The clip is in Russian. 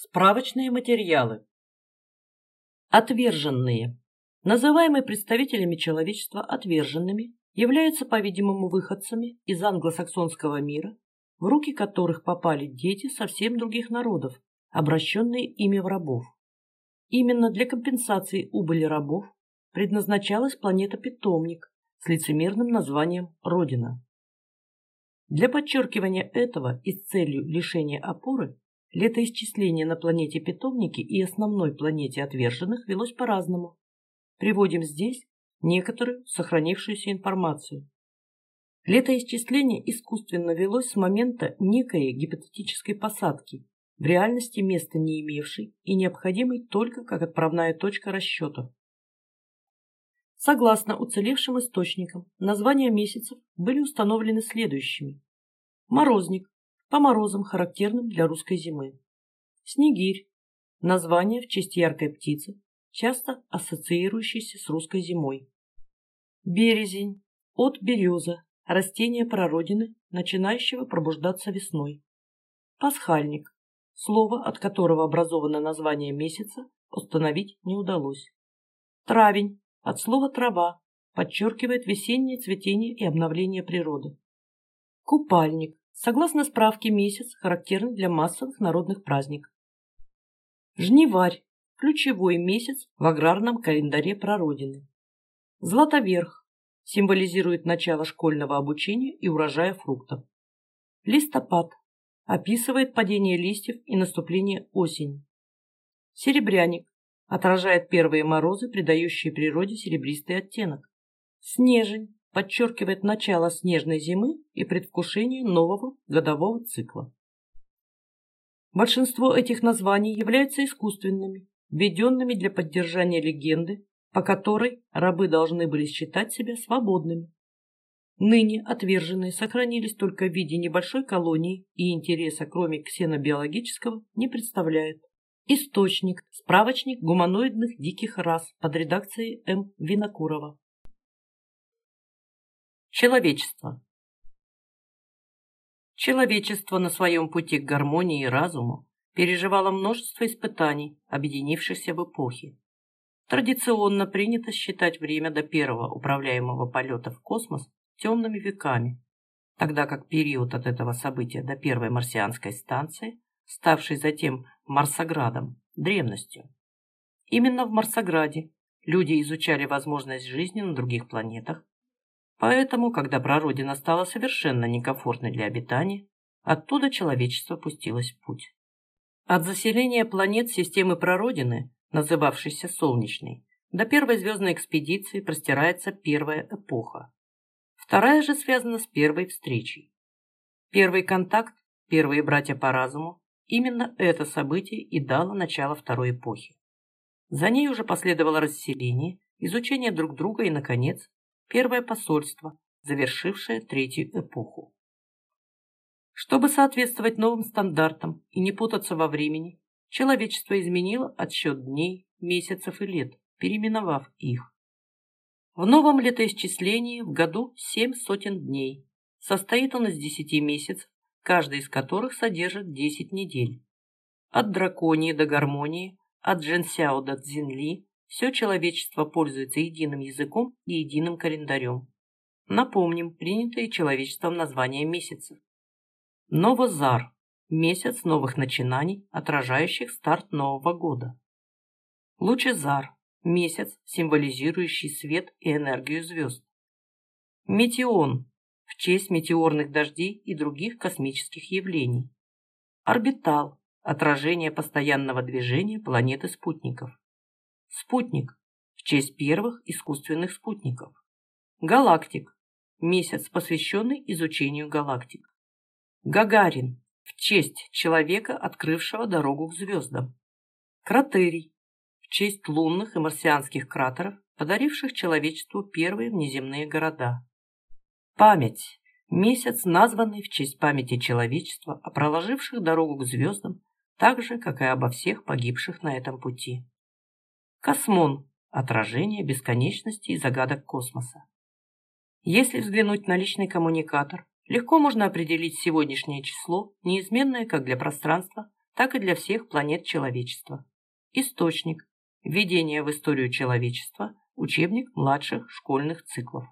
Справочные материалы. Отверженные. Называемые представителями человечества отверженными являются, по-видимому, выходцами из англосаксонского мира, в руки которых попали дети совсем других народов, обращенные ими в рабов. Именно для компенсации убыли рабов предназначалась планета-питомник с лицемерным названием Родина. Для подчеркивания этого и с целью лишения опоры летоисчисление на планете Питомники и основной планете отверженных велось по-разному. Приводим здесь некоторую сохранившуюся информацию. Летоисчисление искусственно велось с момента некой гипотетической посадки, в реальности места не имевшей и необходимой только как отправная точка расчета. Согласно уцелевшим источникам, названия месяцев были установлены следующими. Морозник по морозам, характерным для русской зимы. Снегирь – название в честь яркой птицы, часто ассоциирующейся с русской зимой. Березень – от береза, растение прародины, начинающего пробуждаться весной. Пасхальник – слово, от которого образовано название месяца, установить не удалось. Травень от слова «трава» подчеркивает весеннее цветение и обновление природы. Купальник. Согласно справке, месяц характерный для массовых народных праздников. Жниварь. Ключевой месяц в аграрном календаре прародины. Златоверх. Символизирует начало школьного обучения и урожая фруктов. Листопад. Описывает падение листьев и наступление осени. Серебряник отражает первые морозы, придающие природе серебристый оттенок. Снежень подчеркивает начало снежной зимы и предвкушение нового годового цикла. Большинство этих названий являются искусственными, введенными для поддержания легенды, по которой рабы должны были считать себя свободными. Ныне отверженные сохранились только в виде небольшой колонии и интереса, кроме ксенобиологического, не представляют. Источник. Справочник гуманоидных диких рас под редакцией М. Винокурова. Человечество. Человечество на своем пути к гармонии и разуму переживало множество испытаний, объединившихся в эпохе. Традиционно принято считать время до первого управляемого полета в космос темными веками, тогда как период от этого события до первой марсианской станции ставший затем Марсоградом, древностью. Именно в Марсограде люди изучали возможность жизни на других планетах, поэтому, когда прародина стала совершенно некомфортной для обитания, оттуда человечество пустилось в путь. От заселения планет системы прародины, называвшейся Солнечной, до первой звездной экспедиции простирается первая эпоха. Вторая же связана с первой встречей. Первый контакт, первые братья по разуму, Именно это событие и дало начало второй эпохе. За ней уже последовало расселение, изучение друг друга и, наконец, первое посольство, завершившее третью эпоху. Чтобы соответствовать новым стандартам и не путаться во времени, человечество изменило отсчет дней, месяцев и лет, переименовав их. В новом летоисчислении в году семь сотен дней. Состоит он из десяти месяцев, каждый из которых содержит 10 недель. От драконии до гармонии, от дженсяо до дзинли все человечество пользуется единым языком и единым календарем. Напомним принятые человечеством названия месяцев. Новозар – месяц новых начинаний, отражающих старт Нового года. Лучезар – месяц, символизирующий свет и энергию звезд. Метеон в честь метеорных дождей и других космических явлений. Орбитал – отражение постоянного движения планеты-спутников. Спутник – в честь первых искусственных спутников. Галактик – месяц, посвященный изучению галактик. Гагарин – в честь человека, открывшего дорогу к звездам. Кратерий – в честь лунных и марсианских кратеров, подаривших человечеству первые внеземные города. Память. Месяц, названный в честь памяти человечества о проложивших дорогу к звездам, так же, как и обо всех погибших на этом пути. Космон. Отражение бесконечности и загадок космоса. Если взглянуть на личный коммуникатор, легко можно определить сегодняшнее число, неизменное как для пространства, так и для всех планет человечества. Источник. Введение в историю человечества. Учебник младших школьных циклов.